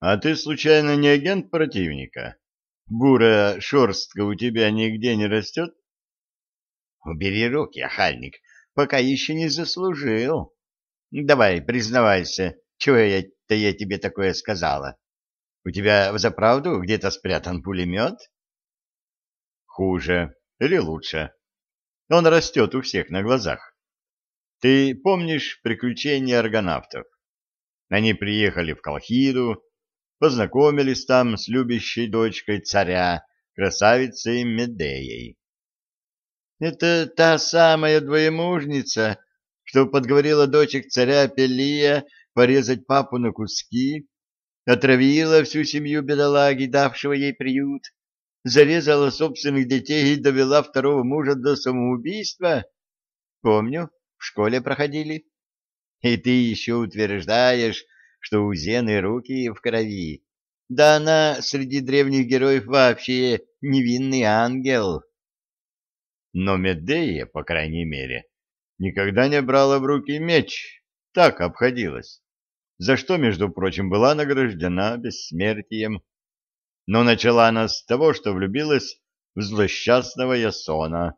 А ты, случайно, не агент противника? Бурая шерстка у тебя нигде не растет? Убери руки, охальник, пока еще не заслужил. Давай, признавайся, чего я-то я тебе такое сказала? У тебя взаправду где-то спрятан пулемет? Хуже или лучше. Он растет у всех на глазах. Ты помнишь приключения аргонавтов? Они приехали в Колхиду, познакомились там с любящей дочкой царя, красавицей Медеей. Это та самая двоемужница, что подговорила дочек царя Пелия порезать папу на куски, отравила всю семью бедолаги, давшего ей приют, зарезала собственных детей и довела второго мужа до самоубийства? Помню, в школе проходили. И ты еще утверждаешь, что у Зены руки в крови. Да она среди древних героев вообще невинный ангел. Но Медея, по крайней мере, никогда не брала в руки меч, так обходилась, за что, между прочим, была награждена бессмертием. Но начала она с того, что влюбилась в злосчастного Ясона.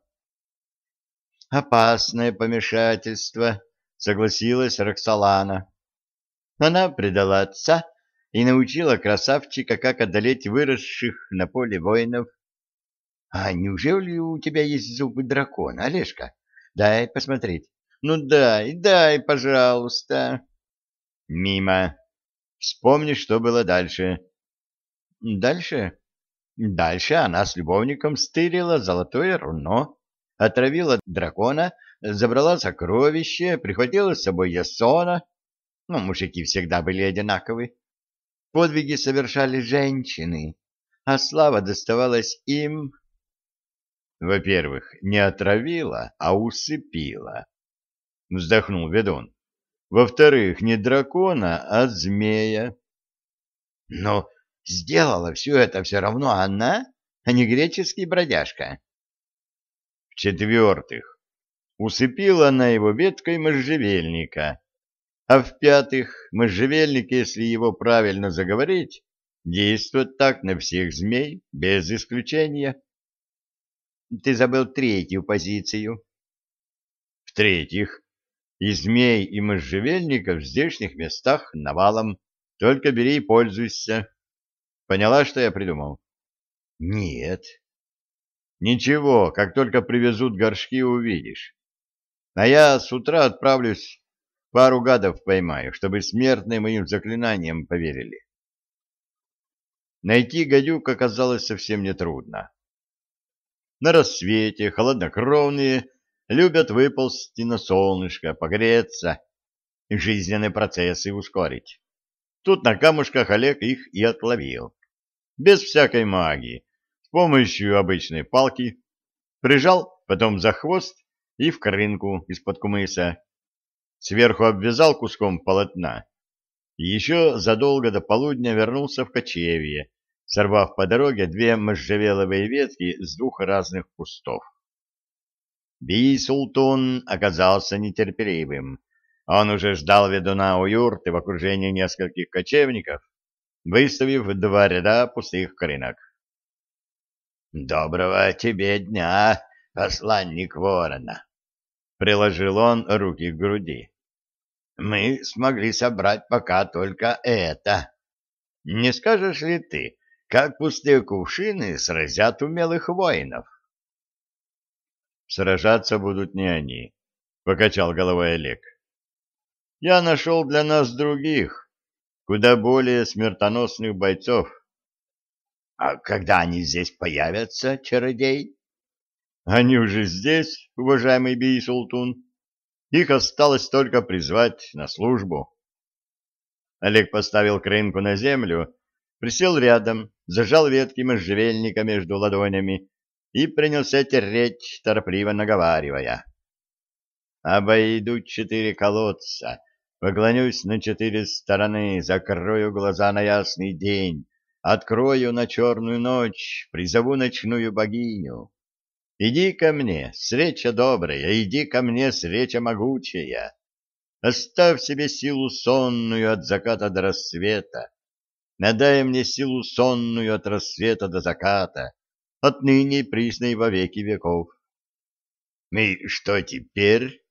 «Опасное помешательство», — согласилась Роксолана. Она предала отца и научила красавчика, как одолеть выросших на поле воинов. — А неужели у тебя есть зубы дракона, Олежка? Дай посмотреть. Ну дай, дай, пожалуйста. Мимо. Вспомни, что было дальше. Дальше? Дальше она с любовником стырила золотое руно, отравила дракона, забрала сокровище, прихватила с собой Ясона, ну, мужики всегда были одинаковы. Подвиги совершали женщины, а слава доставалась им. Во-первых, не отравила, а усыпила. Вздохнул ведун. Во-вторых, не дракона, а змея. Но сделала все это все равно она, а не греческий бродяжка. В-четвертых, усыпила она его веткой можжевельника, а в-пятых, можжевельник, если его правильно заговорить, действует так на всех змей, без исключения. Ты забыл третью позицию. В-третьих, и змей, и можжевельников в здешних местах навалом. Только бери и пользуйся. Поняла, что я придумал? Нет. Ничего, как только привезут горшки, увидишь. А я с утра отправлюсь Пару гадов поймаю, чтобы смертные моим заклинаниям поверили. Найти гадюк оказалось совсем нетрудно. На рассвете холоднокровные любят выползти на солнышко, погреться, жизненные процессы ускорить. Тут на камушках Олег их и отловил. Без всякой магии, с помощью обычной палки, прижал, потом за хвост и в крынку из-под кумыса сверху обвязал куском полотна и еще задолго до полудня вернулся в кочевье, сорвав по дороге две можжевеловые ветки с двух разных кустов. Би-Султун оказался нетерпеливым. Он уже ждал ведуна у юрты в окружении нескольких кочевников, выставив два ряда пустых крынок. — Доброго тебе дня, посланник ворона! — приложил он руки к груди мы смогли собрать пока только это. Не скажешь ли ты, как пустые кувшины сразят умелых воинов? Сражаться будут не они, — покачал головой Олег. Я нашел для нас других, куда более смертоносных бойцов. А когда они здесь появятся, чародей? Они уже здесь, уважаемый Бий-Султун. Их осталось только призвать на службу. Олег поставил крынку на землю, присел рядом, зажал ветки можжевельника между ладонями и принялся тереть, торопливо наговаривая. «Обойду четыре колодца, поклонюсь на четыре стороны, закрою глаза на ясный день, открою на черную ночь, призову ночную богиню. Иди ко мне, встреча добрая, иди ко мне, встреча могучая. Оставь себе силу сонную от заката до рассвета. надай мне силу сонную от рассвета до заката, отныне и присно во веки веков. И что теперь?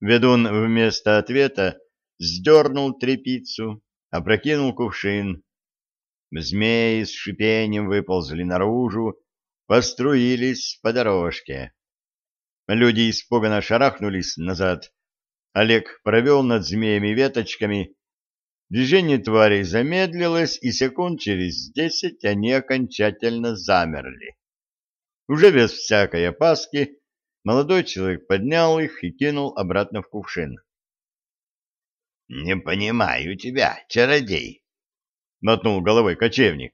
Ведун вместо ответа сдернул трепицу, опрокинул кувшин. Змеи с шипением выползли наружу, поструились по дорожке. Люди испуганно шарахнулись назад. Олег провел над змеями веточками. Движение тварей замедлилось, и секунд через десять они окончательно замерли. Уже без всякой опаски молодой человек поднял их и кинул обратно в кувшин. — Не понимаю тебя, чародей, — мотнул головой кочевник.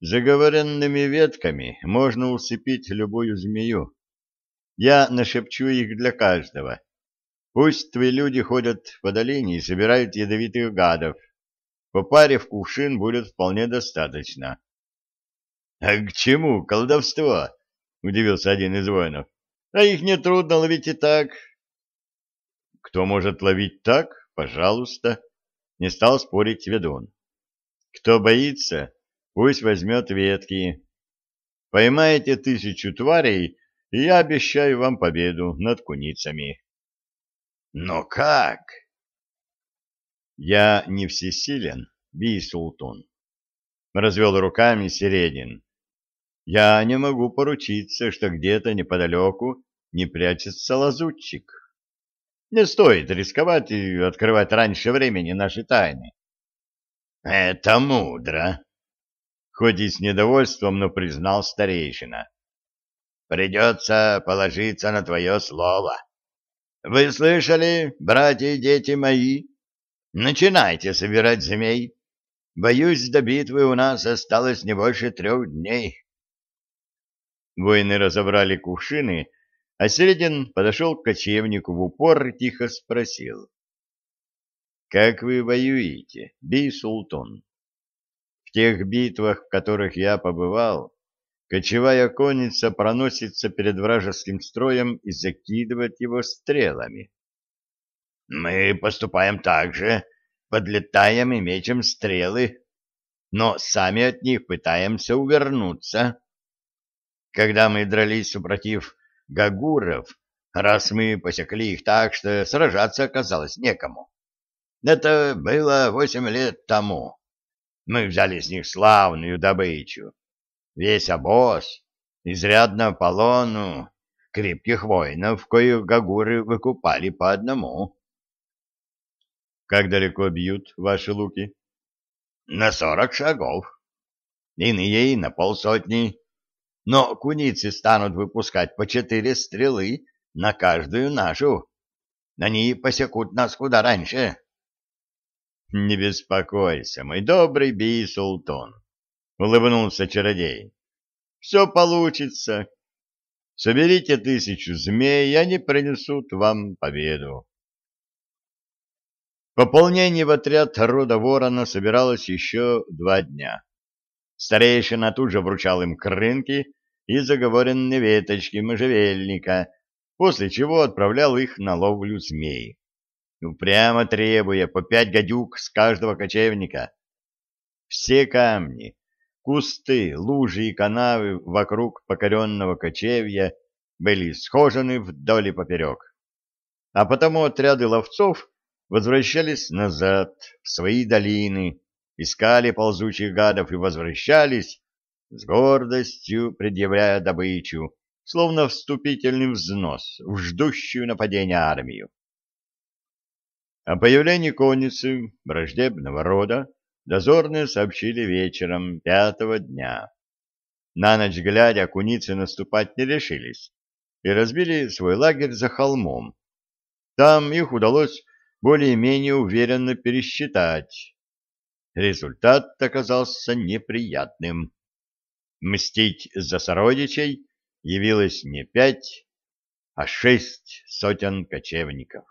Заговоренными ветками можно усыпить любую змею. Я нашепчу их для каждого. Пусть твои люди ходят по долине и собирают ядовитых гадов. По паре в кувшин будет вполне достаточно. — А к чему колдовство? — удивился один из воинов. — А их нетрудно ловить и так. — Кто может ловить так? Пожалуйста. Не стал спорить ведун. Кто боится, пусть возьмет ветки. Поймаете тысячу тварей, и я обещаю вам победу над куницами. Но как? Я не всесилен, Бий-Султун. Развел руками Середин. Я не могу поручиться, что где-то неподалеку не прячется лазутчик. Не стоит рисковать и открывать раньше времени наши тайны. Это мудро. Хоть и с недовольством, но признал старейшина. Придется положиться на твое слово. Вы слышали, братья и дети мои? Начинайте собирать змей. Боюсь, до битвы у нас осталось не больше трех дней. Воины разобрали кувшины, а Середин подошел к кочевнику в упор и тихо спросил. — Как вы воюете, бей-султан? В тех битвах, в которых я побывал, кочевая конница проносится перед вражеским строем и закидывает его стрелами. — Мы поступаем так же, подлетаем и мечем стрелы, но сами от них пытаемся увернуться. Когда мы дрались супротив гагуров, раз мы посекли их так, что сражаться оказалось некому. Это было восемь лет тому. Мы взяли с них славную добычу весь обоз, изрядно полону, крепких воинов, коих гагуры выкупали по одному. — Как далеко бьют ваши луки? — На сорок шагов. Иные и на полсотни. Но куницы станут выпускать по четыре стрелы на каждую нашу. Они посекут нас куда раньше. — Не беспокойся, мой добрый бий-султан. — улыбнулся чародей. — Все получится. Соберите тысячу змей, они принесут вам победу. Пополнение в отряд рода ворона собиралось еще два дня. Старейшина тут же вручал им крынки и заговоренные веточки можжевельника, после чего отправлял их на ловлю змей, упрямо требуя по пять гадюк с каждого кочевника. Все камни, Кусты, лужи и канавы вокруг покоренного кочевья были схожены вдоль и поперек. А потому отряды ловцов возвращались назад, в свои долины, искали ползучих гадов и возвращались, с гордостью предъявляя добычу, словно вступительный взнос в ждущую нападения армию. О появлении конницы враждебного рода Дозорные сообщили вечером пятого дня. На ночь глядя, куницы наступать не решились и разбили свой лагерь за холмом. Там их удалось более-менее уверенно пересчитать. Результат оказался неприятным. Мстить за сородичей явилось не пять, а шесть сотен кочевников.